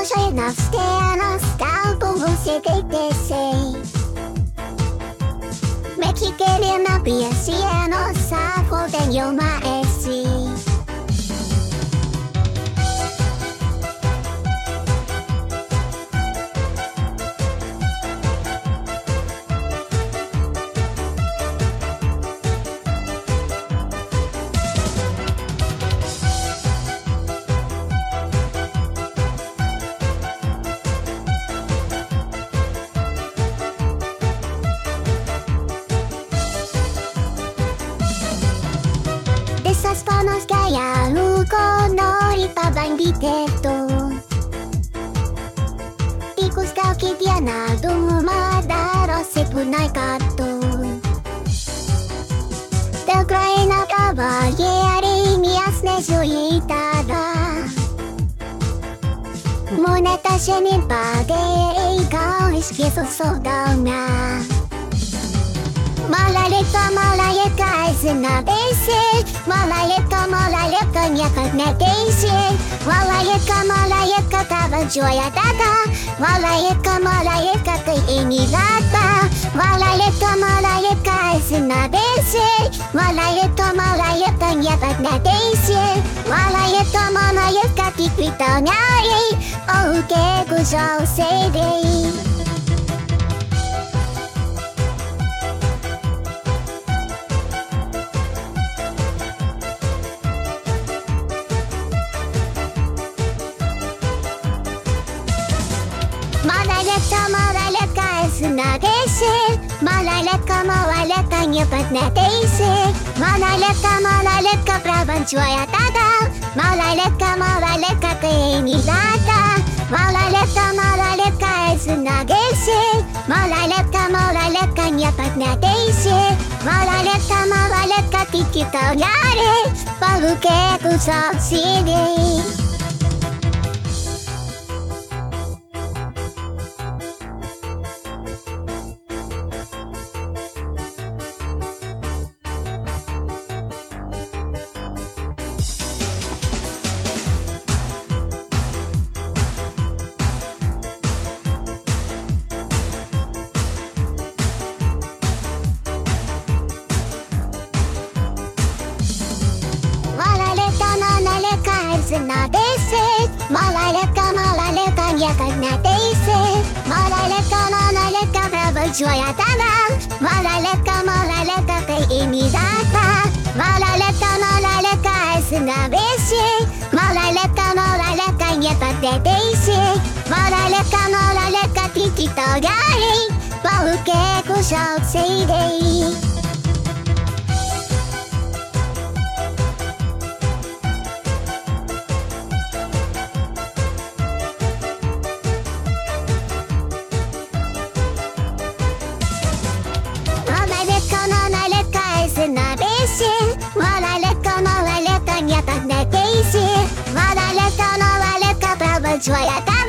Nas terras calvo você descer Me que querer na pia se é nossa Foden yo maesi 楽しかやるこのリパバンディテッドリクスカウキディアナドゥマダロセプナイカットでくらいなかばげやりみやすねしゅいたらもなたしにばでいかいしきそそうだな Malaleta, malayeka, isn't a basic. Malaleka, malaleka, nyaka na basic Malaleka, malaleka, tava joya dada Malaleka, malaleka, kay inilata Malaleka, malaleka, izina basic Malaleka, malaleka, nyaka na basic Malaleka, malaleka, tikwita nyari Okay, gusto say day Malaleka, malaleka, isna basic лека, малолетка, снагейся. Малолетка, малолетка, не поднятейся. Малолетка, малолетка, прованчуя тада. Малолетка, малолетка, ты не дата. Малолетка, малолетка, снагейся. Малолетка, малолетка, не поднятейся. Малолетка, малолетка, ты китауляре. По луке кусок сирень. sinna teised, ma lalekan, ma lalekan ja kõik need teised. ma lalekan, ma lalekan, võtsu ja täna. ma lalekan, ma lalekan, kõik imidata. ma lalekan, ma lalekan, sinna vesi. ma lalekan, ma lalekan ja kõik need teised. ma lalekan, ma lalekan, tikitoo ja ei. paluke, kui sa otseid ei. ちはやった